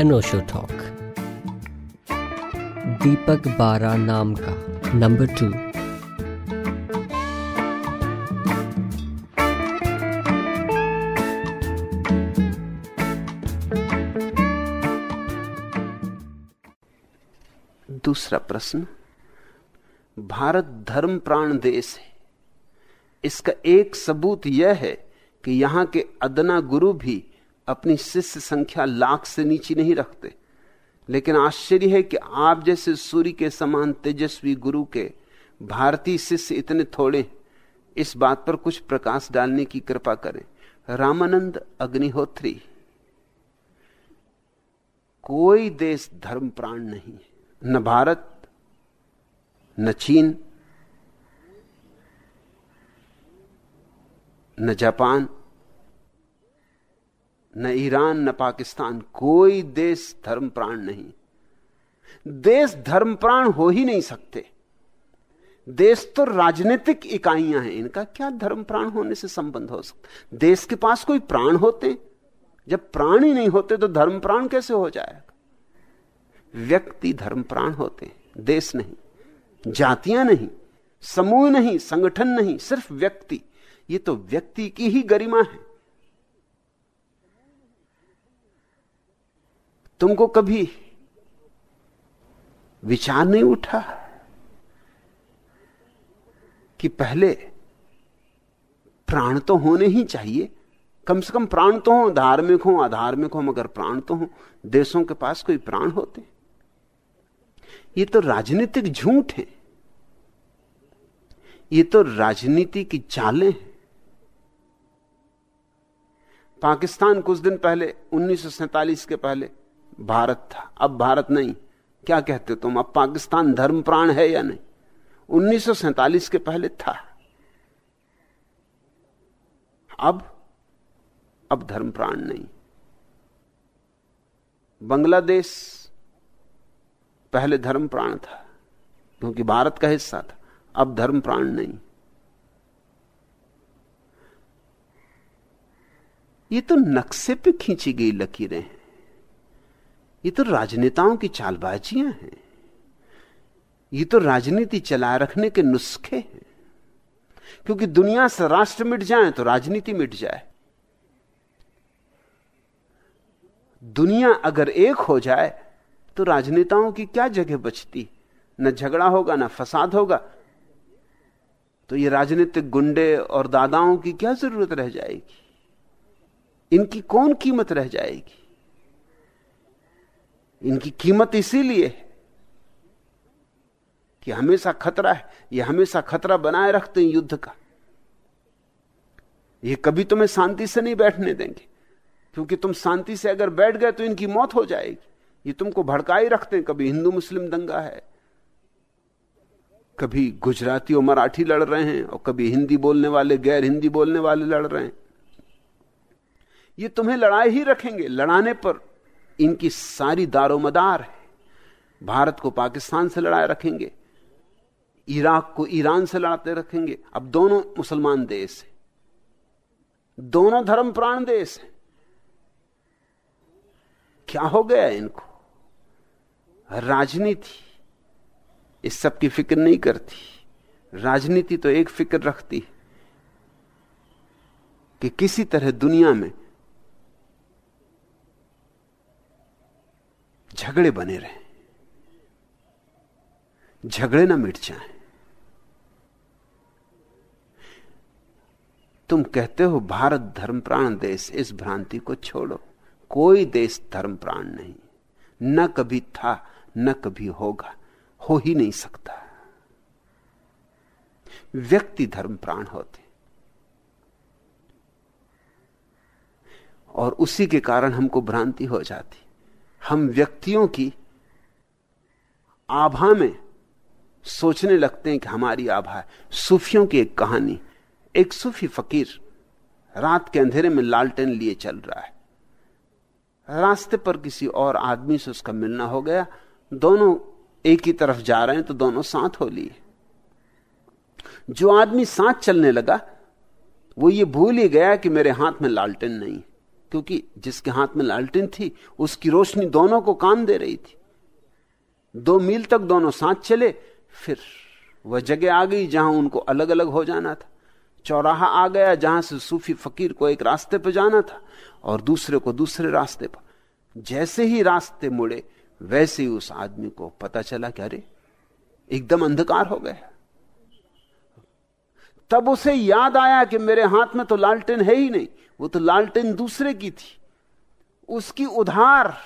अनोशो talk दीपक बारा नाम का नंबर टू दूसरा प्रश्न, भारत धर्म प्राण देश है। इसका एक सबूत यह है कि यहाँ के अदना गुरु भी अपनी शिष्य संख्या लाख से नीचे नहीं रखते। लेकिन आश्चर्य है कि आप जैसे सूर्य के समान तेजस्वी गुरु के भारतीय शिष्य इतने थोड़े इस बात पर कुछ प्रकाश डालने की कृपा करें। रामानंद अग्निहोत्री। कोई देश धर्म प्राण नहीं न भारत, न चीन, न जापान न ईरान, न पाकिस्तान, कोई देश धर्म प्राण नहीं। देश धर्म प्राण हो ही नहीं सकते। देश तो राजनीतिक इकाइयाँ हैं, इनका क्या धर्म प्राण होने से संबंध हो सकता देश के पास कोई प्राण होते? जब प्राण ही नहीं होते तो धर्म प्राण कैसे हो जाएगा? व्यक्ति धर्म प्राण होते, देश नहीं। जातियाँ नहीं, समूह नहीं, संगठन नहीं, सिर्फ़ व्यक्ति। ये तो व्यक्ति की ही गरिमा है। तुमको कभी विचार नहीं उठा कि पहले प्राण तो होने ही चाहिए? कम से कम प्राण तो हो, धार्मिक हो, अधार्मिक हो, मगर प्राण तो हो। देशों के पास कोई प्राण होते? ये तो राजनीतिक झूठ है। ये तो राजनीति की चालें हैं। पाकिस्तान कुछ दिन पहले 1947 के पहले भारत था। अब भारत नहीं। क्या कहते तुम? अब पाकिस्तान धर्म प्राण है या नहीं? 1947 के पहले था। अब अब धर्म प्राण नहीं। बांग्लादेश पहले धर्म प्राण था, क्योंकि भारत का हिस्सा था। अब धर्म प्राण नहीं। ये तो नक्शे पे खींची गई लकीरें हैं। ये तो राजनेताओं की चालबाजियाँ हैं। ये तो राजनीति चलाए रखने के नुस्खे हैं। क्योंकि दुनिया से राष्ट्र मिट जाए तो राजनीति मिट जाए। दुनिया अगर एक हो जाए तो राजनेताओं की क्या जगह बचती? न झगड़ा होगा, न फसाद होगा। तो ये राजनीतिक गुंडे और दादाओं की क्या ज़रूरत रह जाएगी? इनकी कौन कीमत रह जाएगी? इनकी कीमत इसीलिए है कि हमेशा खतरा है, ये हमेशा खतरा बनाए रखते हैं युद्ध का। ये कभी तुम्हें शांति से नहीं बैठने देंगे, क्योंकि तुम शांति से अगर बैठ गए तो इनकी मौत हो जाएगी। ये तुमको भड़का ही रखते हैं, कभी हिंदू मुस्लिम दंगा है, कभी गुजराती और मराठी लड़ रहे हैं, और कभी हिंदी बोलने वाले, गैर हिंदी बोलने वाले लड़ रहे हैं। ये तुम्हें लड़ाई ही रखेंगे, लड़ाने पर इनकी सारी दारोमदार है। भारत को पाकिस्तान से लड़ाए रखेंगे। इराक को ईरान से लड़ाते रखेंगे। अब दोनों मुसलमान देश हैं। दोनों धर्म प्राण देश हैं। क्या हो गया इनको? राजनीति। इस सब की फ़िक्र नहीं करती। राजनीति तो एक फ़िक्र रखती कि किसी तरह दुनिया में झगड़े बने रहे। झगड़े ना मिट जाएँ। तुम कहते हो, भारत धर्म प्राण देश, इस भ्रांति को छोड़ो। कोई देश धर्म प्राण नहीं। न कभी था, न कभी होगा, हो ही नहीं सकता। व्यक्ति धर्म प्राण होते। और उसी के कारण हमको भ्रांति हो जाती। हम व्यक्तियों की आभा में सोचने लगते हैं कि हमारी आभा है। सूफियों की एक कहानी, एक सूफी फकीर रात के अंधेरे में लालटेन लिए चल रहा है। रास्ते पर किसी और आदमी से उसका मिलना हो गया। दोनों एक ही तरफ़ जा रहे हैं तो दोनों साथ हो लिए। जो आदमी साथ चलने लगा, वो ये भूल ही गया कि मेरे हाथ में लालटेन नहीं। क्योंकि जिसके हाथ में लालटेन थी, उसकी रोशनी दोनों को काम दे रही थी। दो मील तक दोनों साथ चले, फिर वह जगह आ गई जहाँ उनको अलग अलग हो जाना था। चौराहा आ गया जहाँ से सूफी फकीर को एक रास्ते पर जाना था और दूसरे को दूसरे रास्ते पर। जैसे ही रास्ते मुड़े, वैसे ही उस आदमी को पता चला कि अरे, एकदम अंधकार हो गया। तब उसे याद आया कि मेरे हाथ में तो लालटेन है ही नहीं। वो तो लालटेन दूसरे की थी। उसकी उधार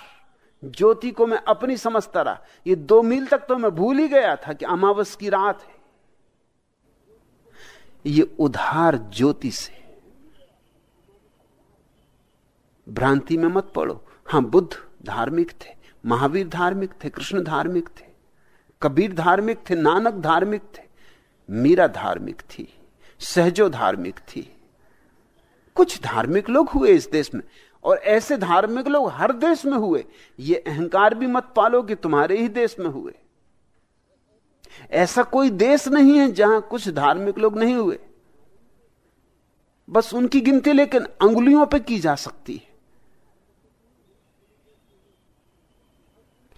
ज्योति को मैं अपनी समझता रहा। ये दो मील तक तो मैं भूल ही गया था कि अमावस की रात है। ये उधार ज्योति से। भ्रांति में मत पड़ो। हाँ, बुद्ध धार्मिक थे, महावीर धार्मिक थे, कृष्ण धार्मिक थे, कबीर धार्मिक थे, नानक धार्मिक थे, मीरा धार्मिक थी, सहजो धार्मिक थी। कुछ धार्मिक लोग हुए इस देश में, और ऐसे धार्मिक लोग हर देश में हुए। ये अहंकार भी मत पालो कि तुम्हारे ही देश में हुए। ऐसा कोई देश नहीं है जहाँ कुछ धार्मिक लोग नहीं हुए। बस उनकी गिनती लेकिन अंगुलियों पे की जा सकती है।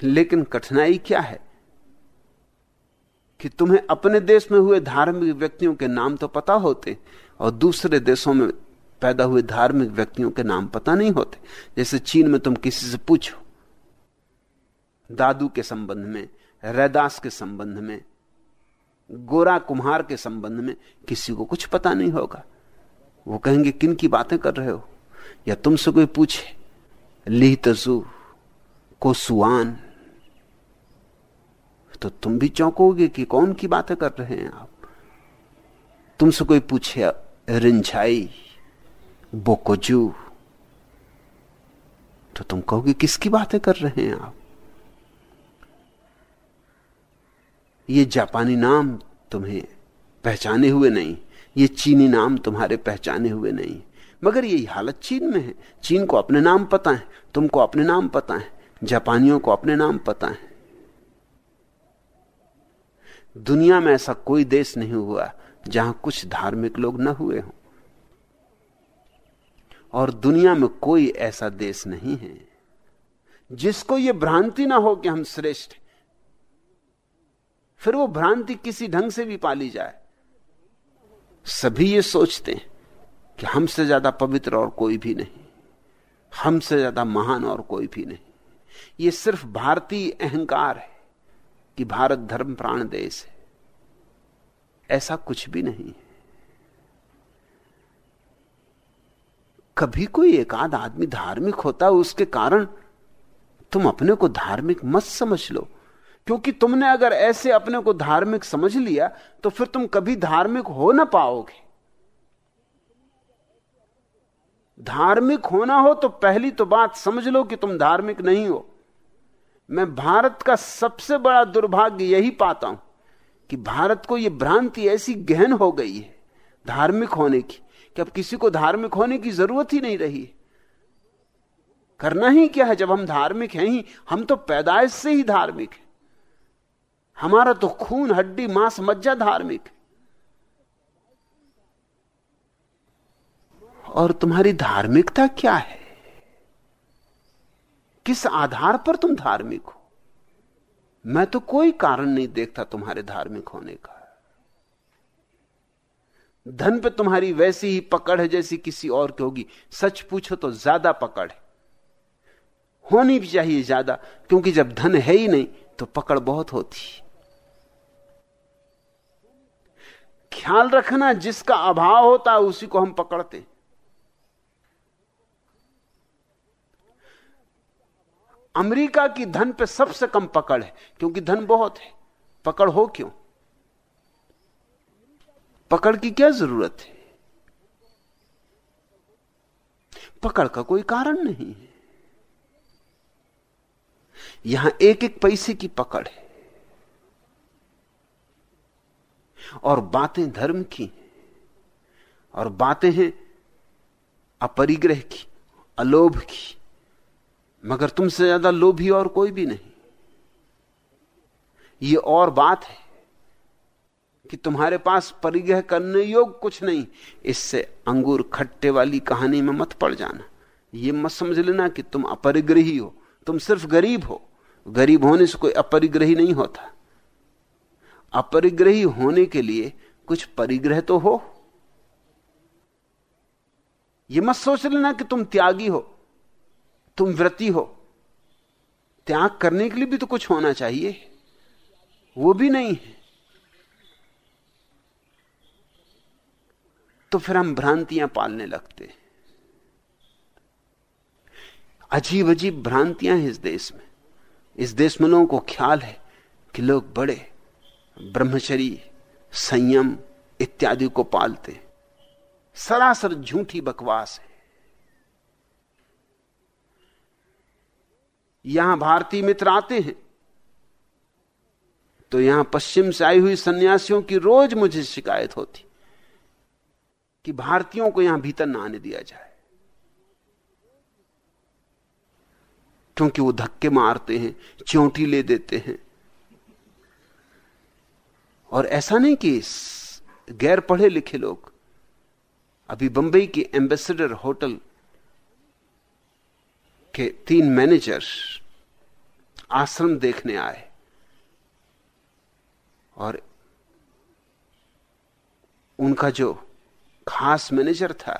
लेकिन कठिनाई क्या है कि तुम्हें अपने देश में हुए धार्मिक व्यक्तियों के नाम तो पता होते, और दूसरे देशों में पैदा हुए धार्मिक व्यक्तियों के नाम पता नहीं होते। जैसे चीन में तुम किसी से पूछो, दादू के संबंध में, रैदास के संबंध में, गोरा कुम्हार के संबंध में किसी को कुछ पता नहीं होगा। वो कहेंगे, किन की बातें कर रहे हो? या तुमसे कोई पूछे? ली तजू को सुआन तो तुम भी चौंकोगे कि कौन की बातें कर रहे हैं आप? तुमसे कोई पूछे, रिंझाई। बोकोजू। तो तुम कहोगे, किसकी बातें कर रहे हैं आप? ये जापानी नाम तुम्हें पहचाने हुए नहीं, ये चीनी नाम तुम्हारे पहचाने हुए नहीं। मगर यही हालत चीन में है। चीन को अपने नाम पता है, तुमको अपने नाम पता है, जापानियों को अपने नाम पता है। दुनिया में ऐसा कोई देश नहीं हुआ जहाँ कुछ धार्मिक लोग न हुए हों। और दुनिया में कोई ऐसा देश नहीं है जिसको यह भ्रांति ना हो कि हम श्रेष्ठ फिर वो भ्रांति किसी ढंग से भी पाली जाए। सभी ये सोचते हैं कि हमसे ज़्यादा पवित्र और कोई भी नहीं, हमसे ज़्यादा महान और कोई भी नहीं। ये सिर्फ़ भारतीय अहंकार है कि भारत धर्म प्राण देश है। ऐसा कुछ भी नहीं है। कभी कोई एक आध आदमी धार्मिक होता है, उसके कारण तुम अपने को धार्मिक मत समझ लो। क्योंकि तुमने अगर ऐसे अपने को धार्मिक समझ लिया तो फिर तुम कभी धार्मिक हो ना पाओगे। धार्मिक होना हो तो पहली तो बात समझ लो कि तुम धार्मिक नहीं हो। मैं भारत का सबसे बड़ा दुर्भाग्य यही पाता हूँ कि भारत को यह भ्रांति ऐसी गहन हो गई है धार्मिक होने की। कि अब किसी को धार्मिक होने की ज़रूरत ही नहीं रही। करना ही क्या है? जब हम धार्मिक हैं ही, हम तो पैदाइश से ही धार्मिक है। हमारा तो खून, हड्डी, मांस, मज्जा धार्मिक और तुम्हारी धार्मिकता क्या है? किस आधार पर तुम धार्मिक हो? मैं तो कोई कारण नहीं देखता तुम्हारे धार्मिक होने का। धन पे तुम्हारी वैसी ही पकड़ है जैसी किसी और की होगी। सच पूछो तो ज़्यादा पकड़ है। होनी भी चाहिए ज़्यादा, क्योंकि जब धन है ही नहीं तो पकड़ बहुत होती ख्याल रखना, जिसका अभाव होता है, उसी को हम पकड़ते अमेरिका की धन पे सबसे कम पकड़ है, क्योंकि धन बहुत है। पकड़ हो क्यों? पकड़ की क्या ज़रूरत है? पकड़ का कोई कारण नहीं है। यहाँ एक एक पैसे की पकड़ है। और बातें धर्म की और बातें हैं अपरिग्रह की, अलोभ की। मगर तुमसे ज़्यादा लोभी और कोई भी नहीं। ये और बात है। कि तुम्हारे पास परिग्रह करने योग कुछ नहीं। इससे अंगूर खट्टे वाली कहानी में मत पड़ जाना। यह मत समझ लेना कि तुम अपरिग्रही हो। तुम सिर्फ़ गरीब हो। गरीब होने से कोई अपरिग्रही नहीं होता। अपरिग्रही होने के लिए कुछ परिग्रह तो हो। यह मत सोच लेना कि तुम त्यागी हो। तुम व्रती हो। त्याग करने के लिए भी तो कुछ होना चाहिए। वो भी नहीं है। तो फिर हम भ्रांतियाँ पालने लगते अजीब अजीब भ्रांतियाँ हैं इस देश में। इस देश में लोगों को ख्याल है कि लोग बड़े, ब्रह्मचरी, संयम इत्यादि को पालते सरासर झूठी बकवास है। यहाँ भारतीय मित्र आते हैं। तो यहाँ पश्चिम से आई हुई सन्यासियों की रोज मुझे शिकायत होती। कि भारतीयों को यहाँ भीतर ना आने दिया जाए। क्योंकि वो धक्के मारते हैं, चौंटी ले देते हैं। और ऐसा नहीं कि गैर पढ़े लिखे लोग, अभी बंबई के एम्बेसडर होटल के तीन मैनेजर आश्रम देखने आए। और उनका जो खास मैनेजर था।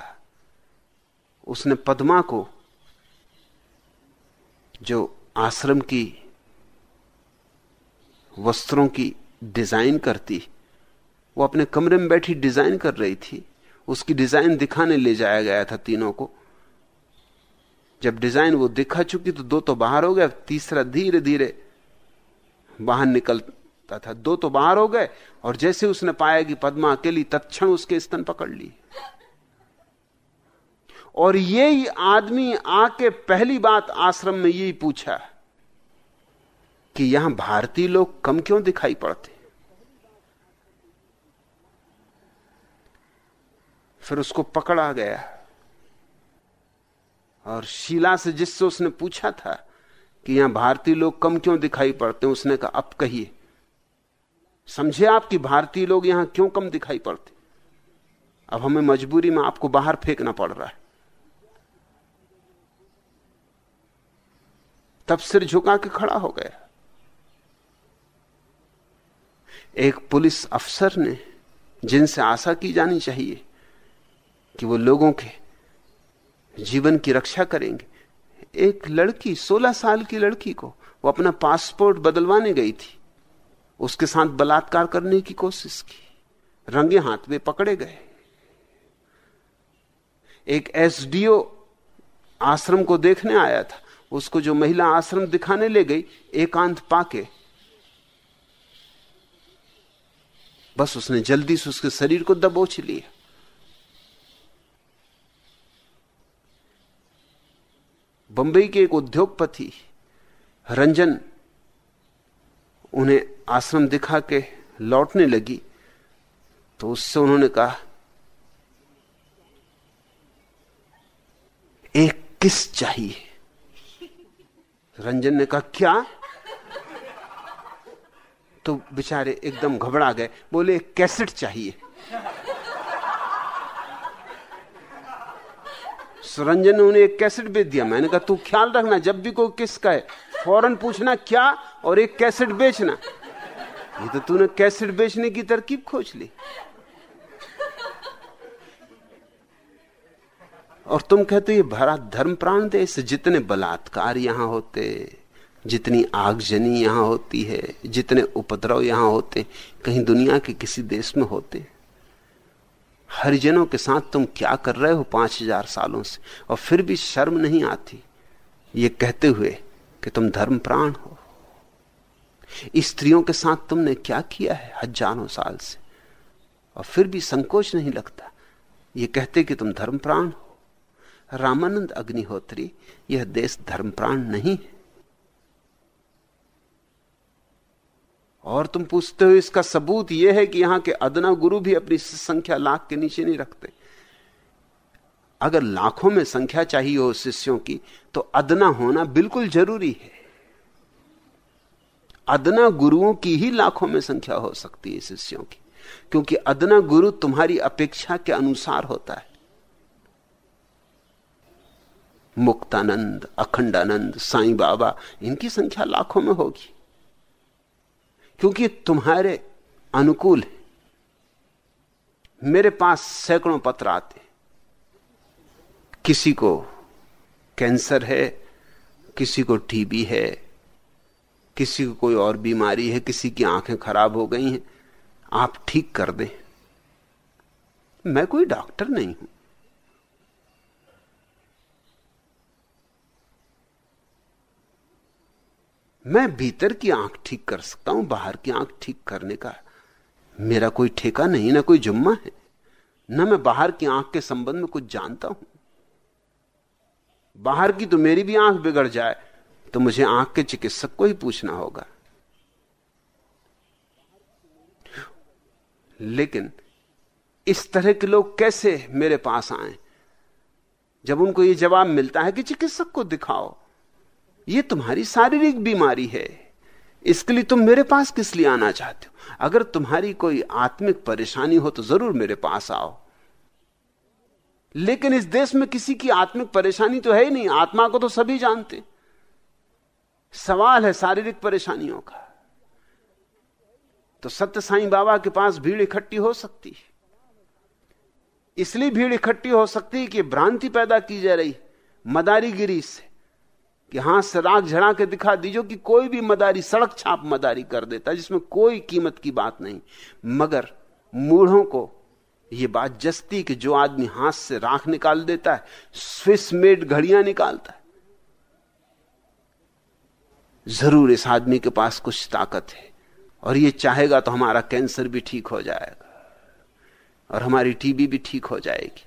उसने पद्मा को जो आश्रम की वस्त्रों की डिज़ाइन करती, वो अपने कमरे में बैठी डिज़ाइन कर रही थी। उसकी डिज़ाइन दिखाने ले जाया गया था तीनों को। जब डिज़ाइन वो दिखा चुकी तो दो तो बाहर हो गया, तीसरा धीरे धीरे बाहर निकलता था। दो तो बाहर हो गए, और जैसे उसने पाया कि पद्मा अकेली तत्क्षण उसके स्तन पकड़ ली। और यही आदमी आके पहली बात आश्रम में यही पूछा कि यहाँ भारतीय लोग कम क्यों दिखाई पड़ते? फिर उसको पकड़ा गया। और शीला से जिससे उसने पूछा था कि यहाँ भारतीय लोग कम क्यों दिखाई पड़ते हैं, उसने कहा, अब कहिए। समझे आप कि भारतीय लोग यहाँ क्यों कम दिखाई पड़ते? अब हमें मजबूरी में आपको बाहर फेंकना पड़ रहा है। तब सिर झुका के खड़ा हो गया। एक पुलिस अफसर ने, जिनसे आशा की जानी चाहिए कि वो लोगों के जीवन की रक्षा करेंगे, एक लड़की 16 साल की लड़की को वो अपना पासपोर्ट बदलवाने गई थी। उसके साथ बलात्कार करने की कोशिश की। रंगे हाथ में पकड़े गए। एक एसडीओ आश्रम को देखने आया था। उसको जो महिला आश्रम दिखाने ले गई, एकांत पाके। बस उसने जल्दी से उसके शरीर को दबोच लिया। बंबई के एक उद्योगपति रंजन उन्हें आश्रम दिखा के लौटने लगी तो उससे उन्होंने कहा, एक किस चाहिए? रंजन ने कहा, क्या? तो बेचारे एकदम घबरा गए, बोले, एक कैसेट चाहिए। सुरंजन ने उन्हें एक कैसेट बेच दिया। मैंने कहा, तू ख्याल रखना, जब भी कोई किसका है फ़ौरन पूछना क्या और एक कैसेट बेचना? ये तो तूने कैसेट बेचने की तरकीब खोज ली। और तुम कहते ये भरा धर्म प्राण देश जितने बलात्कार यहाँ होते, जितनी आगजनी यहाँ होती है, जितने उपद्रव यहाँ होते, कहीं दुनिया के किसी देश में होते। हरिजनों के साथ तुम क्या कर रहे हो पाँच हज़ार सालों से? और फिर भी शर्म नहीं आती। ये कहते हुए कि तुम धर्म प्राण हो। स्त्रियों के साथ तुमने क्या किया है हज़ारों साल से? और फिर भी संकोच नहीं लगता। ये कहते कि तुम धर्म प्राण हो। रामानंद अग्निहोत्री, यह देश धर्म प्राण नहीं है। और तुम पूछते हो, इसका सबूत यह है कि यहाँ के अदना गुरु भी अपनी संख्या लाख के नीचे नहीं रखते। अगर लाखों में संख्या चाहिए हो शिष्यों की तो अदना होना बिल्कुल ज़रूरी है। अदना गुरुओं की ही लाखों में संख्या हो सकती है शिष्यों की, क्योंकि अदना गुरु तुम्हारी अपेक्षा के अनुसार होता है। मुक्तानंद, अखंडानंद, साईं बाबा, इनकी संख्या लाखों में होगी, क्योंकि तुम्हारे अनुकूल है। मेरे पास सैकड़ों पत्र आते किसी को कैंसर है, किसी को टीबी है, किसी को कोई और बीमारी है, किसी की आँखें खराब हो गई हैं, आप ठीक कर दें। मैं कोई डॉक्टर नहीं हूँ। मैं भीतर की आँख ठीक कर सकता हूँ, बाहर की आँख ठीक करने का मेरा कोई ठेका नहीं, ना कोई जुम्मा है। ना मैं बाहर की आँख के संबंध में कुछ जानता हूँ। बाहर की तो मेरी भी आँख बिगड़ जाए तो मुझे आँख के चिकित्सक को ही पूछना होगा। लेकिन इस तरह के लोग कैसे मेरे पास आए? जब उनको यह जवाब मिलता है कि चिकित्सक को दिखाओ यह तुम्हारी शारीरिक बीमारी है। इसके लिए तुम मेरे पास किस लिए आना चाहते हो? अगर तुम्हारी कोई आत्मिक परेशानी हो तो ज़रूर मेरे पास आओ। लेकिन इस देश में किसी की आत्मिक परेशानी तो है ही नहीं। आत्मा को तो सभी जानते सवाल है शारीरिक परेशानियों का। तो सत्य साईं बाबा के पास भीड़ इकट्ठी हो सकती है। इसलिए भीड़ इकट्ठी हो सकती है कि भ्रांति पैदा की जा रही मदारीगिरी से। कि हाथ से राख झड़ा के दिखा दीजो कि कोई भी मदारी, सड़क छाप मदारी कर देता, जिसमें कोई कीमत की बात नहीं। मगर मूढ़ों को यह बात जस्ती कि जो आदमी हाथ से राख निकाल देता है, स्विस मेड घड़ियाँ निकालता है। ज़रूर इस आदमी के पास कुछ ताकत है, और ये चाहेगा तो हमारा कैंसर भी ठीक हो जाएगा, और हमारी टीबी भी ठीक हो जाएगी।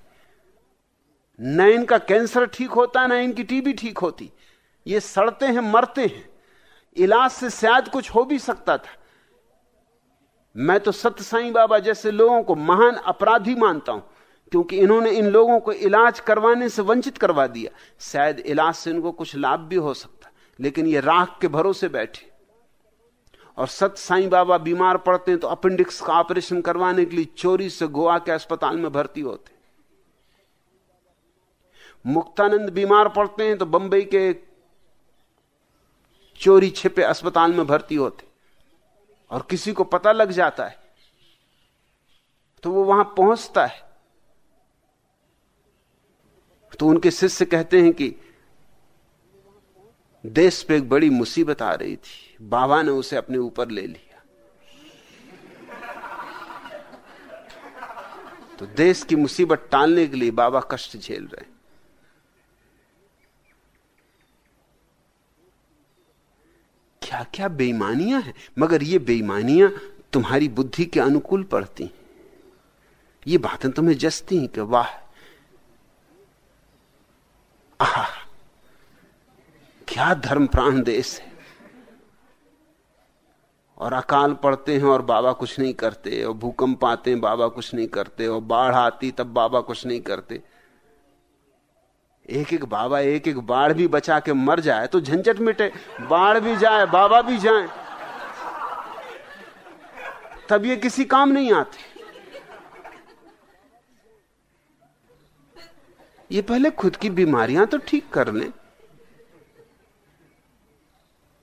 न इनका कैंसर ठीक होता, ना इनकी टीबी ठीक होती। ये सड़ते हैं, मरते हैं। इलाज से शायद कुछ हो भी सकता था। मैं तो सत्य साईं बाबा जैसे लोगों को महान अपराधी मानता हूँ, क्योंकि इन्होंने इन लोगों को इलाज करवाने से वंचित करवा दिया। शायद इलाज से इनको कुछ लाभ भी हो सकता, लेकिन ये राख के भरोसे बैठे। और सत्य साईं बाबा बीमार पड़ते हैं तो अपेंडिक्स का ऑपरेशन करवाने के लिए चोरी से गोवा के अस्पताल में भर्ती होते। मुक्तानंद बीमार पड़ते हैं तो बंबई के चोरी छिपे अस्पताल में भर्ती होते। और किसी को पता लग जाता है तो वो वहाँ पहुँचता है। तो उनके शिष्य कहते हैं कि, देश पे एक बड़ी मुसीबत आ रही थी, बाबा ने उसे अपने ऊपर ले लिया। तो देश की मुसीबत टालने के लिए बाबा कष्ट झेल रहे क्या क्या बेईमानियाँ हैं? मगर ये बेईमानियाँ तुम्हारी बुद्धि के अनुकूल पड़ती ये बातें तुम्हें जसती हैं कि वाह। आह। क्या धर्म प्राण देश है। और अकाल पड़ते हैं और बाबा कुछ नहीं करते, और भूकंप आते हैं, बाबा कुछ नहीं करते, और बाढ़ आती तब बाबा कुछ नहीं करते। एक एक बाबा एक एक बाढ़ भी बचा के मर जाए तो झंझट मिटे, बाढ़ भी जाए, बाबा भी जाए। तब ये किसी काम नहीं आते। ये पहले खुद की बीमारियाँ तो ठीक कर लें।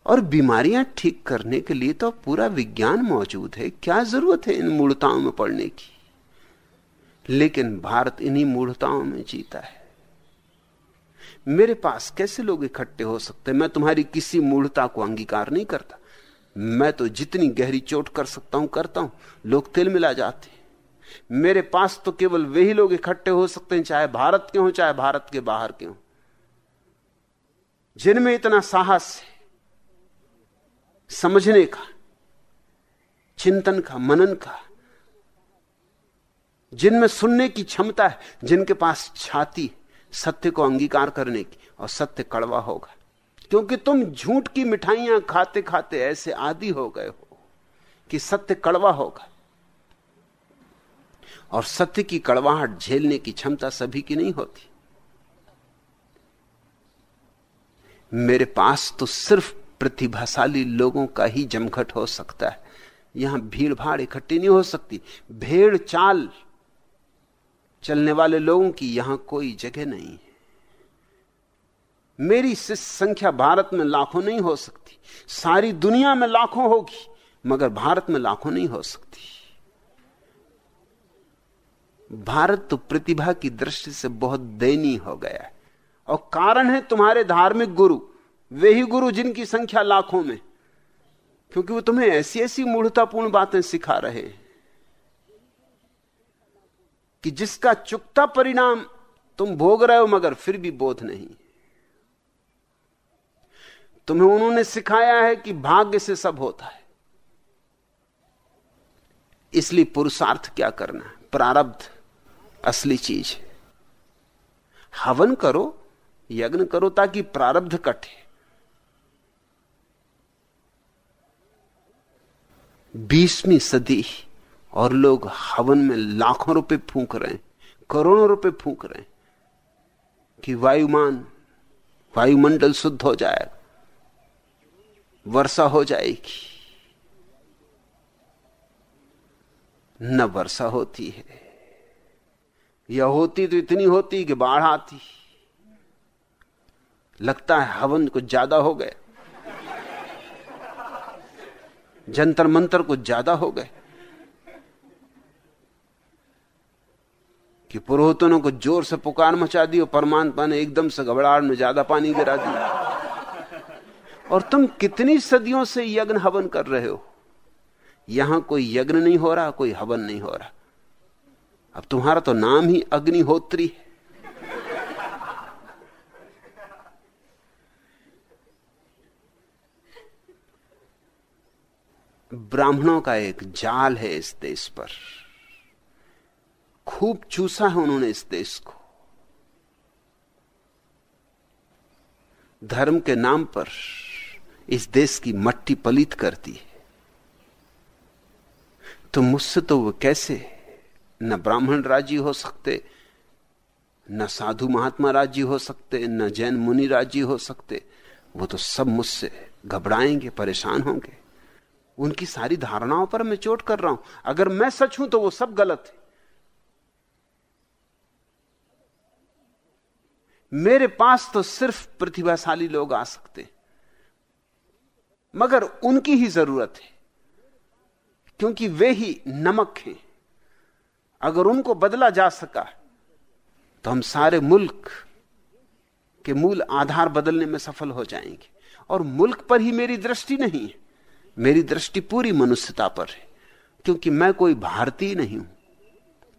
और बीमारियाँ ठीक करने के लिए तो पूरा विज्ञान मौजूद है। क्या ज़रूरत है इन मूर्ताओं में पड़ने की? लेकिन भारत इन्हीं मूर्ताओं में जीता है। मेरे पास कैसे लोग इकट्ठे हो सकते मैं तुम्हारी किसी मूढ़ता को अंगीकार नहीं करता। मैं तो जितनी गहरी चोट कर सकता हूँ, करता हूँ। लोग तिल मिला जाते मेरे पास तो केवल वही लोग इकट्ठे हो सकते हैं, चाहे भारत के हों, चाहे भारत के बाहर के हों। जिनमें इतना साहस है, समझने का, चिंतन का, मनन का, जिनमें सुनने की क्षमता है, जिनके पास छाती सत्य को अंगीकार करने की और सत्य कड़वा होगा। क्योंकि तुम झूठ की मिठाइयाँ खाते खाते ऐसे आदि हो गए हो कि सत्य कड़वा होगा। और सत्य की कड़वाहट झेलने की क्षमता सभी की नहीं होती। मेरे पास तो सिर्फ़ प्रतिभाशाली लोगों का ही जमघट हो सकता है। यहाँ भीड़ भाड़ इकट्ठी नहीं हो सकती। भेड़ चाल चलने वाले लोगों की यहाँ कोई जगह नहीं है। मेरी शिष्य संख्या भारत में लाखों नहीं हो सकती, सारी दुनिया में लाखों होगी, मगर भारत में लाखों नहीं हो सकती। भारत तो प्रतिभा की दृष्टि से बहुत दयनीय हो गया है, और कारण है तुम्हारे धार्मिक गुरु, वे ही गुरु जिनकी संख्या लाखों में, क्योंकि वो तुम्हें ऐसी ऐसी मूढ़तापूर्ण बातें सिखा रहे हैं। कि जिसका चुकता परिणाम तुम भोग रहे हो, मगर फिर भी बोध नहीं। तुम्हें उन्होंने सिखाया है कि भाग्य से सब होता है। इसलिए पुरुषार्थ क्या करना है? प्रारब्ध असली चीज़ है। हवन करो, यज्ञ करो ताकि प्रारब्ध कटे। बीसवीं सदी और लोग हवन में लाखों रुपए फूंक रहे हैं, करोड़ों रुपए फूंक रहे हैं कि वायुमान, वायुमंडल शुद्ध हो जाएगा, वर्षा हो जाएगी। न वर्षा होती है। यह होती तो इतनी होती कि बाढ़ आती। लगता है हवन कुछ ज़्यादा हो गए। जंतर मंतर कुछ ज़्यादा हो गए। कि पुरोहितों कुछ ज़ोर से पुकार मचा दी और परमात्मा ने एकदम से घबराहट में ज़्यादा पानी गिरा दिया और तुम कितनी सदियों से यज्ञ हवन कर रहे हो? यहाँ कोई यज्ञ नहीं हो रहा, कोई हवन नहीं हो रहा। अब तुम्हारा तो नाम ही अग्निहोत्री है। ब्राह्मणों का एक जाल है इस देश पर। खूब चूसा है उन्होंने इस देश को। धर्म के नाम पर इस देश की मट्टी पलित करती है। तो मुझसे तो वो कैसे न ब्राह्मण राज़ी हो सकते, न साधु महात्मा राज़ी हो सकते, न जैन मुनि राज़ी हो सकते, वो तो सब मुझसे घबराएँगे, परेशान होंगे। उनकी सारी धारणाओं पर मैं चोट कर रहा हूँ। अगर मैं सच हूँ तो वो सब गलत है। मेरे पास तो सिर्फ़ प्रतिभाशाली लोग आ सकते मगर उनकी ही ज़रूरत है, क्योंकि वे ही नमक हैं। अगर उनको बदला जा सका तो हम सारे मुल्क के मूल आधार बदलने में सफल हो जाएँगे। और मुल्क पर ही मेरी दृष्टि नहीं है, मेरी दृष्टि पूरी मनुष्यता पर है, क्योंकि मैं कोई भारतीय नहीं हूँ।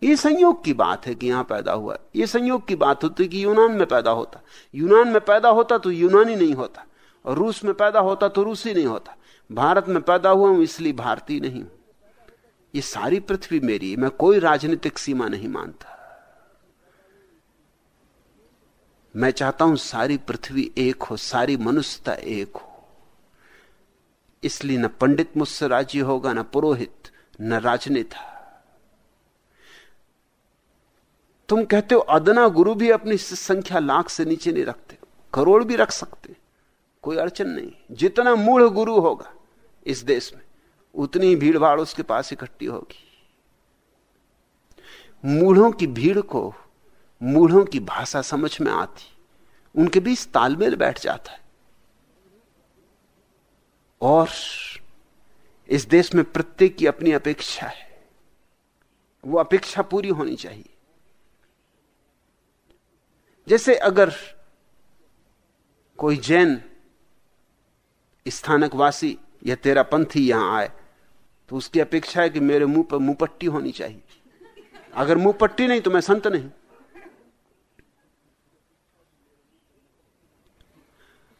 ये संयोग की बात है कि यहाँ पैदा हुआ। ये संयोग की बात होती कि यूनान में पैदा होता। यूनान में पैदा होता तो यूनानी नहीं होता। और रूस में पैदा होता तो रूसी नहीं होता। भारत में पैदा हुआ हूँ इसलिए भारतीय नहीं ये सारी पृथ्वी मेरी है। मैं कोई राजनीतिक सीमा नहीं मानता। मैं चाहता हूँ सारी पृथ्वी एक हो, सारी मनुष्यता एक हो। इसलिए न पंडित मुझसे राज़ी होगा, न पुरोहित, न राजनेता। तुम कहते हो, अदना गुरु भी अपनी संख्या लाख से नीचे नहीं रखते। करोड़ भी रख सकते। कोई अड़चन नहीं। जितना मूढ़ गुरु होगा इस देश में, उतनी भीड़ भाड़ उसके पास इकट्ठी होगी। मूढ़ों की भीड़ को, मूढ़ों की भाषा समझ में आती। उनके बीच तालमेल बैठ जाता है। और इस देश में प्रत्येक की अपनी अपेक्षा है। वो अपेक्षा पूरी होनी चाहिए। जैसे अगर कोई जैन स्थानकवासी या तेरा पंथी यहाँ आए तो उसकी अपेक्षा है कि मेरे मुँह पर मुँह पट्टी होनी चाहिए। अगर मुँह पट्टी नहीं तो मैं संत नहीं।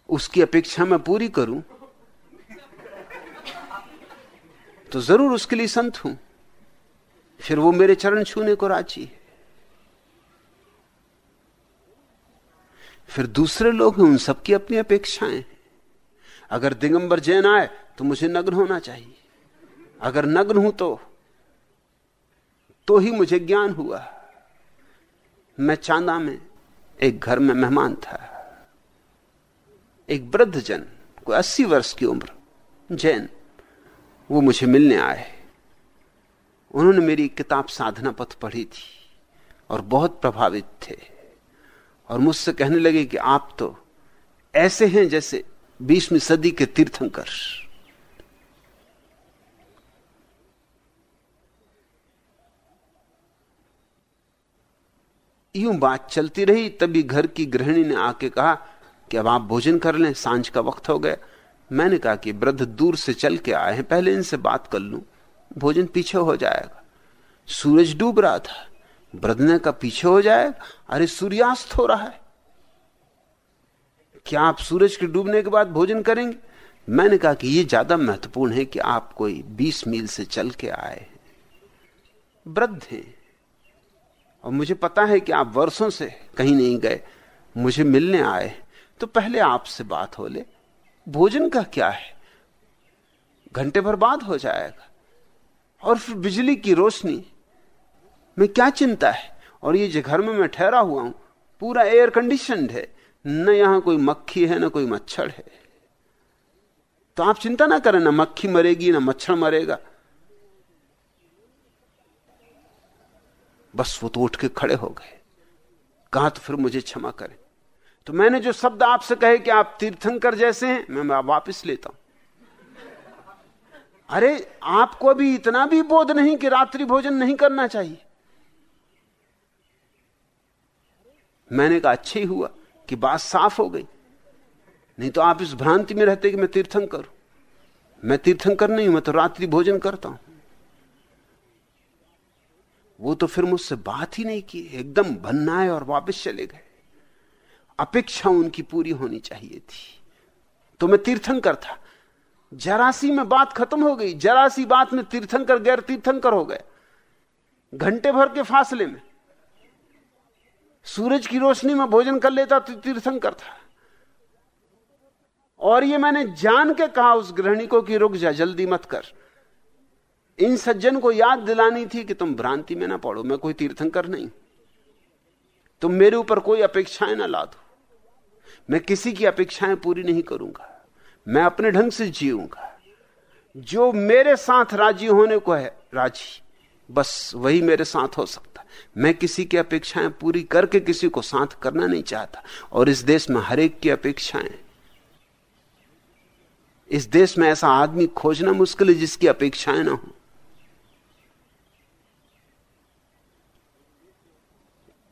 उसकी अपेक्षा मैं पूरी करूँ तो ज़रूर उसके लिए संत हूँ। फिर वो मेरे चरण छूने को राज़ी है। फिर दूसरे लोग हैं उन सबकी अपनी अपेक्षाएँ अगर दिगंबर जैन आए तो मुझे नग्न होना चाहिए। अगर नग्न हूँ तो तो ही मुझे ज्ञान हुआ। मैं चांदा में एक घर में मेहमान था। एक वृद्ध जन, कोई अस्सी वर्ष की उम्र, जैन, वो मुझे मिलने आए। उन्होंने मेरी किताब साधना पथ पढ़ी थी और बहुत प्रभावित थे। और मुझसे कहने लगे कि आप तो ऐसे हैं जैसे बीसवीं सदी के तीर्थंकर। यूँ बात चलती रही, तभी घर की गृहिणी ने आके कहा कि अब आप भोजन कर लें, साँझ का वक्त हो गया। मैंने कहा कि वृद्ध दूर से चल के आए हैं, पहले इनसे बात कर लूँ, भोजन पीछे हो जाएगा। सूरज डूब रहा था वृद्ध ने का पीछे हो जाएगा अरे सूर्यास्त हो रहा है। क्या आप सूरज के डूबने के बाद भोजन करेंगे? मैंने कहा कि यह ज़्यादा महत्वपूर्ण है कि आप कोई बीस मील से चल के आए वृद्ध हैं। और मुझे पता है कि आप वर्षों से कहीं नहीं गए, मुझे मिलने आए तो पहले आपसे बात हो ले, भोजन का क्या है? घंटे भर बाद हो जाएगा। और फिर बिजली की रोशनी में क्या चिंता है? और ये जो घर में मैं ठहरा हुआ हूँ। पूरा एयर कंडीशन है। न यहाँ कोई मक्खी है, न कोई मच्छर है। तो आप चिंता ना करें, ना मक्खी मरेगी, ना मच्छर मरेगा। बस वो तो उठ के खड़े हो गए। कहा तो फिर मुझे क्षमा करें। तो मैंने जो शब्द आपसे कहे कि आप तीर्थंकर जैसे हैं मैं वापस लेता हूँ। अरे, आपको अभी इतना भी बोध नहीं कि रात्रि भोजन नहीं करना चाहिए। मैंने कहा, अच्छे ही हुआ कि बात साफ़ हो गई। नहीं तो आप इस भ्रांति में रहते कि मैं तीर्थंकर मैं तीर्थंकर नहीं मैं तो रात्रि भोजन करता हूँ। वो तो फिर मुझसे बात ही नहीं की, एकदम भन्नाए और वापस चले गए। अपेक्षा उनकी पूरी होनी चाहिए थी। तो मैं तीर्थंकर था। जरासी में बात खत्म हो गई जरासी बात में तीर्थंकर, गैर तीर्थंकर हो गए। घंटे भर के फासले में। सूरज की रोशनी में भोजन कर लेता तो तीर्थंकर था। और ये मैंने जान के कहा उस गृहिणी को कि रुक जा, जल्दी मत कर। इन सज्जन को याद दिलानी थी कि तुम भ्रांति में ना पड़ो, मैं कोई तीर्थंकर नहीं। तुम मेरे ऊपर कोई अपेक्षाएँ ना ला दो मैं किसी की अपेक्षाएँ पूरी नहीं करूँगा। मैं अपने ढंग से जीऊँगा। जो मेरे साथ राज़ी होने को है, राज़ी। बस वही मेरे साथ हो सकता है। मैं किसी की अपेक्षाएँ पूरी करके किसी को साथ करना नहीं चाहता। और इस देश में हरेक की अपेक्षाएँ। इस देश में ऐसा आदमी खोजना मुश्किल है जिसकी अपेक्षाएँ ना हो।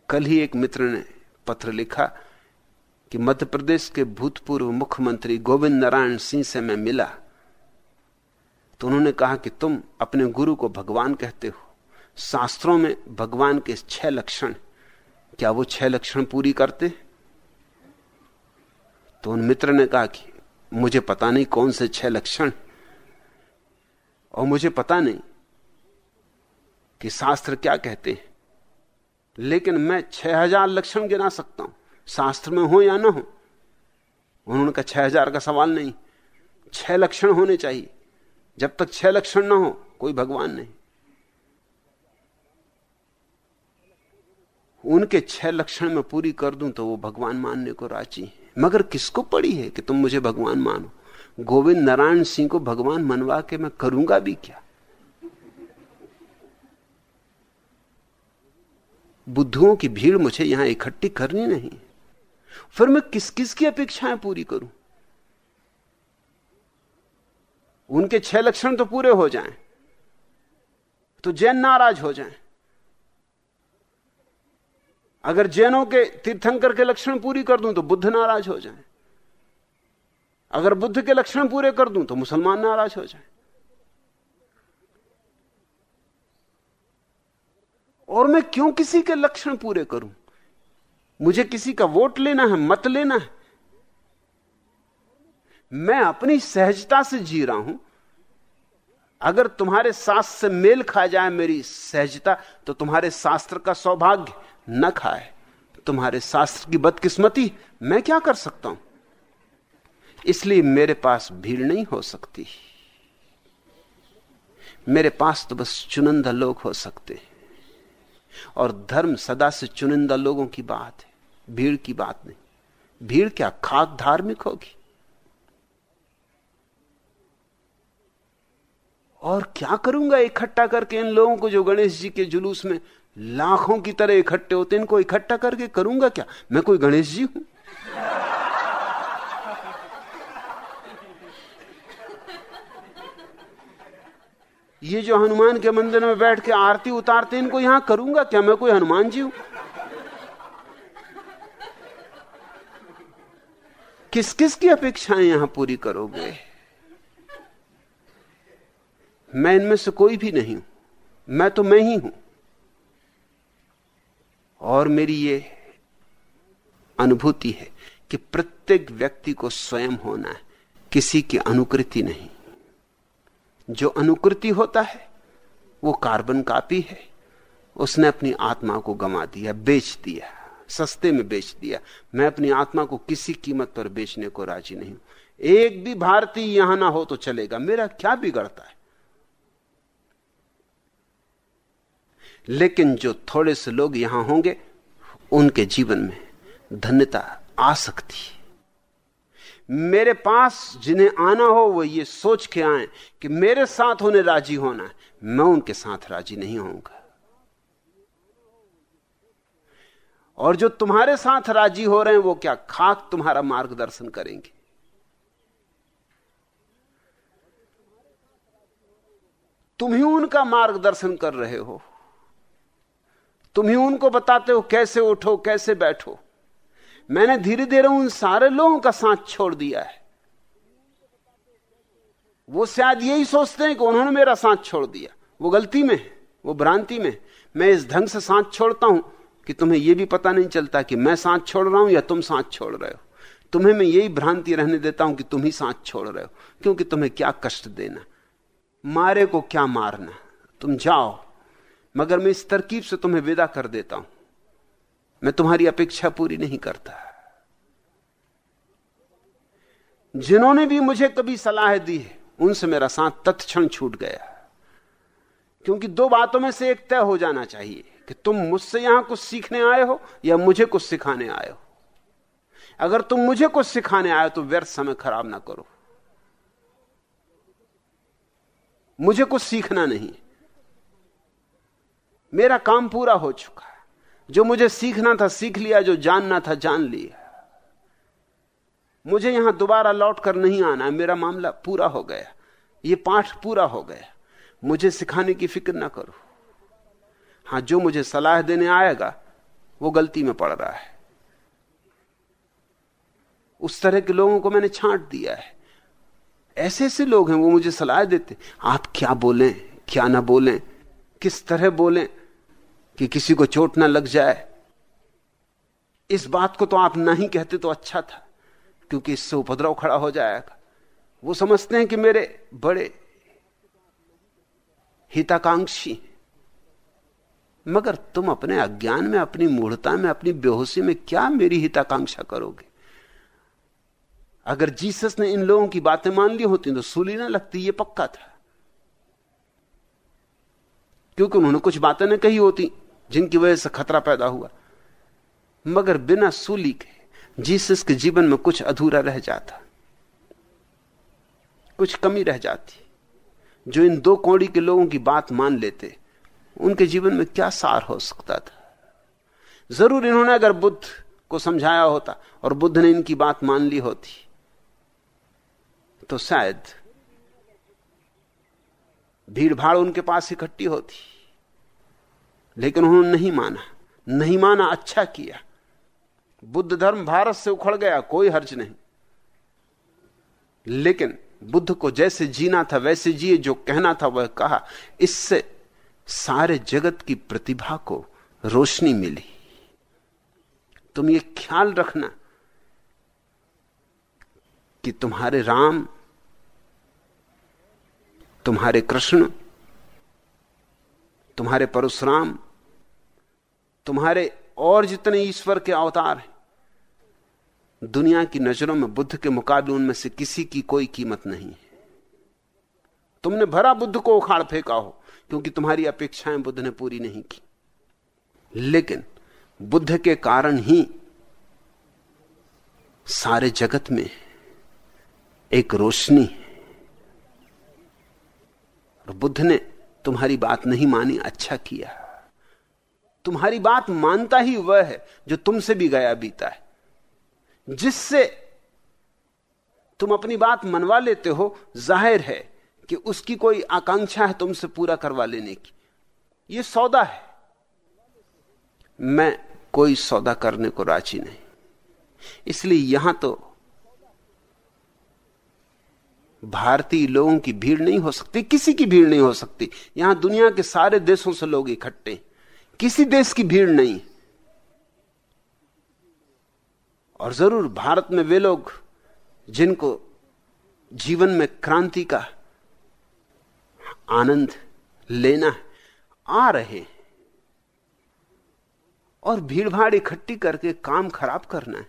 कल ही एक मित्र ने पत्र लिखा कि मध्य प्रदेश के भूतपूर्व मुख्यमंत्री गोविंद नारायण सिंह से मैं मिला। तो उन्होंने कहा कि तुम अपने गुरु को भगवान कहते हो। शास्त्रों में भगवान के छह लक्षण, क्या वो छह लक्षण पूरी करते? तो उन मित्र ने कहा कि मुझे पता नहीं कौन से छह लक्षण और मुझे पता नहीं कि शास्त्र क्या कहते हैं। लेकिन मैं छह हज़ार लक्षण गिना सकता हूँ, शास्त्र में हो या ना हो। उन्होंने कहा, छह हज़ार का सवाल नहीं, छह लक्षण होने चाहिए। जब तक छह लक्षण ना हो, कोई भगवान नहीं। उनके छह लक्षण में पूरी कर दूँ तो वो भगवान मानने को राज़ी है। मगर किसको पड़ी है कि तुम मुझे भगवान मानो? गोविंद नारायण सिंह को भगवान मनवा के मैं करूँगा भी क्या? बुद्धुओं की भीड़ मुझे यहाँ इकट्ठी करनी नहीं। फिर मैं किस किस की अपेक्षाएँ पूरी करूँ? उनके छह लक्षण तो पूरे हो जाएँ तो जैन नाराज़ हो जाएँ। अगर जैनों के तीर्थंकर के लक्षण पूरी कर दूँ तो बुद्ध नाराज़ हो जाए। अगर बुद्ध के लक्षण पूरे कर दूँ तो मुसलमान नाराज़ हो जाए। और मैं क्यों किसी के लक्षण पूरे करूँ? मुझे किसी का वोट लेना है, मत लेना है। मैं अपनी सहजता से जी रहा हूँ। अगर तुम्हारे शास्त्र से मेल खा जाए मेरी सहजता तो तुम्हारे शास्त्र का सौभाग्य न खाए। तुम्हारे शास्त्र की बदकिस्मती मैं क्या कर सकता हूँ? इसलिए मेरे पास भीड़ नहीं हो सकती। मेरे पास तो बस चुनिंदा लोग हो सकते। हैं और धर्म सदा से चुनिंदा लोगों की बात है, भीड़ की बात नहीं। भीड़ क्या खाक धार्मिक होगी? और क्या करूँगा इकट्ठा करके इन लोगों को जो गणेश जी के जुलूस में लाखों की तरह इकट्ठे होते इनको इकट्ठा करके करूँगा क्या? मैं कोई गणेश जी हूँ? ये जो हनुमान के मंदिर में बैठ के आरती उतारते इनको यहाँ करूँगा क्या? मैं कोई हनुमान जी हूँ? किस किस की अपेक्षाएँ यहाँ पूरी करोगे? मैं इनमें से कोई भी नहीं हूँ। मैं तो मैं ही हूँ। और मेरी ये अनुभूति है कि प्रत्येक व्यक्ति को स्वयं होना है, किसी की अनुकृति नहीं। जो अनुकृति होता है, वो कार्बन कापी है। उसने अपनी आत्मा को गंवा दिया, बेच दिया, सस्ते में बेच दिया। मैं अपनी आत्मा को किसी कीमत पर बेचने को राज़ी नहीं हूँ। एक भी भारतीय यहाँ ना हो तो चलेगा। मेरा क्या बिगड़ता है? लेकिन जो थोड़े से लोग यहाँ होंगे, उनके जीवन में धन्यता आ सकती है। मेरे पास जिन्हें आना हो, वो ये सोच के आए कि मेरे साथ उन्हें राज़ी होना है। मैं उनके साथ राज़ी नहीं होऊँगा। और जो तुम्हारे साथ राज़ी हो रहे हैं, वो क्या खाक तुम्हारा मार्गदर्शन करेंगे? तुम ही उनका मार्गदर्शन कर रहे हो। तुम ही उनको बताते हो कैसे उठो, कैसे बैठो। मैंने धीरे धीरे उन सारे लोगों का साथ छोड़ दिया है। वो शायद यही सोचते हैं कि उन्होंने मेरा साथ छोड़ दिया। वो गलती में है, वो भ्रांति में मैं इस ढंग से साथ छोड़ता हूँ कि तुम्हें यह भी पता नहीं चलता कि मैं साथ छोड़ रहा हूँ या तुम साथ छोड़ रहे हो। तुम्हें मैं यही भ्रांति रहने देता हूँ कि तुम ही साथ छोड़ रहे हो, क्योंकि तुम्हें क्या कष्ट देना। मारे को क्या मारना। तुम जाओ मगर मैं इस तरकीब से तुम्हें विदा कर देता हूँ। मैं तुम्हारी अपेक्षा पूरी नहीं करता। जिन्होंने भी मुझे कभी सलाह दी है, उनसे मेरा साथ तत्क्षण छूट गया। क्योंकि दो बातों में से एक तय हो जाना चाहिए कि तुम मुझसे यहाँ कुछ सीखने आए हो या मुझे कुछ सिखाने आए हो। अगर तुम मुझे कुछ सिखाने आए तो व्यर्थ समय खराब ना करो। मुझे कुछ सीखना नहीं। मेरा काम पूरा हो चुका है। जो मुझे सीखना था, सीख लिया, जो जानना था, जान लिया। मुझे यहाँ दोबारा लौट कर नहीं आना है। मेरा मामला पूरा हो गया। ये पाठ पूरा हो गया। मुझे सिखाने की फ़िक्र ना करो। हाँ, जो मुझे सलाह देने आएगा, वो गलती में पड़ रहा है। उस तरह के लोगों को मैंने छांट दिया है। ऐसे ऐसे लोग हैं, वो मुझे सलाह देते। आप क्या बोलें, क्या ना बोलें, किस तरह बोलें? कि किसी को चोट ना लग जाए। इस बात को तो आप नहीं कहते तो अच्छा था, क्योंकि इससे उपद्रव खड़ा हो जाएगा। वो समझते हैं कि मेरे बड़े हिताकांक्षी मगर तुम अपने अज्ञान में, अपनी मूढ़ता में, अपनी बेहोशी में क्या मेरी हिताकांक्षा करोगे? अगर जीसस ने इन लोगों की बातें मान ली होती तो सूली ना लगती, ये पक्का था। क्योंकि उन्होंने कुछ बातें न कही होती जिनकी वजह से खतरा पैदा हुआ। मगर बिना सूली के जीसस के जीवन में कुछ अधूरा रह जाता। कुछ कमी रह जाती। जो इन दो कौड़ी के लोगों की बात मान लेते, उनके जीवन में क्या सार हो सकता था? ज़रूर इन्होंने अगर बुद्ध को समझाया होता और बुद्ध ने इनकी बात मान ली होती तो शायद भीड़ भाड़ उनके पास इकट्ठी होती। लेकिन उन्होंने नहीं माना। नहीं माना अच्छा किया। बुद्ध धर्म भारत से उखड़ गया, कोई हर्ज नहीं। लेकिन बुद्ध को जैसे जीना था, वैसे जिए, जो कहना था, वह कहा, इससे सारे जगत की प्रतिभा को रोशनी मिली। तुम ये ख्याल रखना कि तुम्हारे राम, तुम्हारे कृष्ण तुम्हारे परशुराम, तुम्हारे और जितने ईश्वर के अवतार हैं, दुनिया की नज़रों में बुद्ध के मुकाबले उनमें से किसी की कोई कीमत नहीं है। तुमने भरा बुद्ध को उखाड़ फेंका हो, क्योंकि तुम्हारी अपेक्षाएँ बुद्ध ने पूरी नहीं की। लेकिन बुद्ध के कारण ही सारे जगत में एक रोशनी है। और बुद्ध ने तुम्हारी बात नहीं मानी अच्छा किया। तुम्हारी बात मानता ही वह है जो तुमसे भी गया बीता है। जिससे तुम अपनी बात मनवा लेते हो, ज़ाहिर है कि उसकी कोई आकांक्षा है तुमसे पूरा करवा लेने की। यह सौदा है। मैं कोई सौदा करने को राज़ी नहीं। इसलिए यहाँ तो भारतीय लोगों की भीड़ नहीं हो सकती, किसी की भीड़ नहीं हो सकती। यहाँ दुनिया के सारे देशों से लोग इकट्ठे किसी देश की भीड़ नहीं। और ज़रूर भारत में वे लोग जिनको जीवन में क्रांति का आनंद लेना है आ रहे और भीड़ भाड़ इकट्ठी करके काम खराब करना है।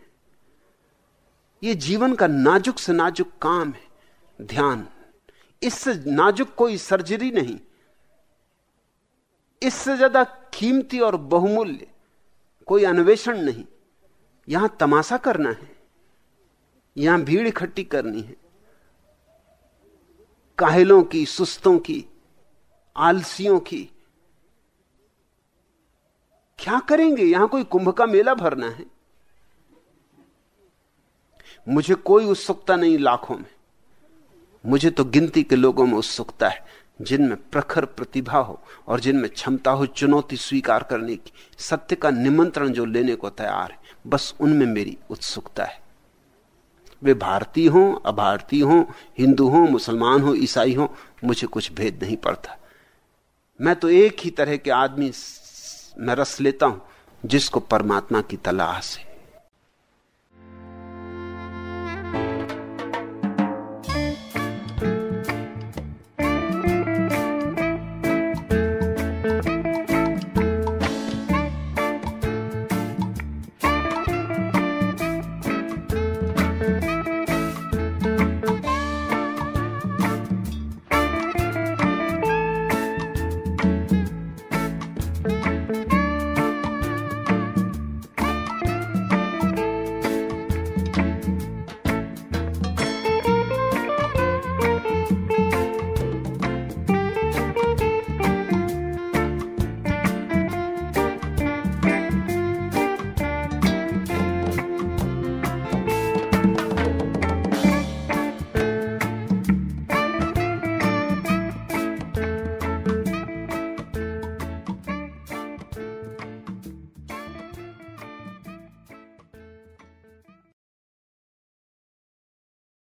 ये जीवन का नाजुक से नाजुक काम है। ध्यान। इससे नाजुक कोई सर्जरी नहीं। इससे ज़्यादा कीमती और बहुमूल्य कोई अन्वेषण नहीं। यहाँ तमाशा करना है। यहाँ भीड़ इकट्ठी करनी है। काहिलों की, सुस्तों की, आलसियों की। क्या करेंगे? यहाँ कोई कुंभ का मेला भरना है। मुझे कोई उत्सुकता नहीं लाखों में। मुझे तो गिनती के लोगों में उत्सुकता है, जिनमें प्रखर प्रतिभा हो और जिनमें क्षमता हो चुनौती स्वीकार करने की। सत्य का निमंत्रण जो लेने को तैयार है, बस उनमें मेरी उत्सुकता है। वे भारतीय हों, अभारतीय हों, हिंदू हों, मुसलमान हो, ईसाई हो, मुझे कुछ भेद नहीं पड़ता। मैं तो एक ही तरह के आदमी में रस लेता हूँ, जिसको परमात्मा की तलाश है।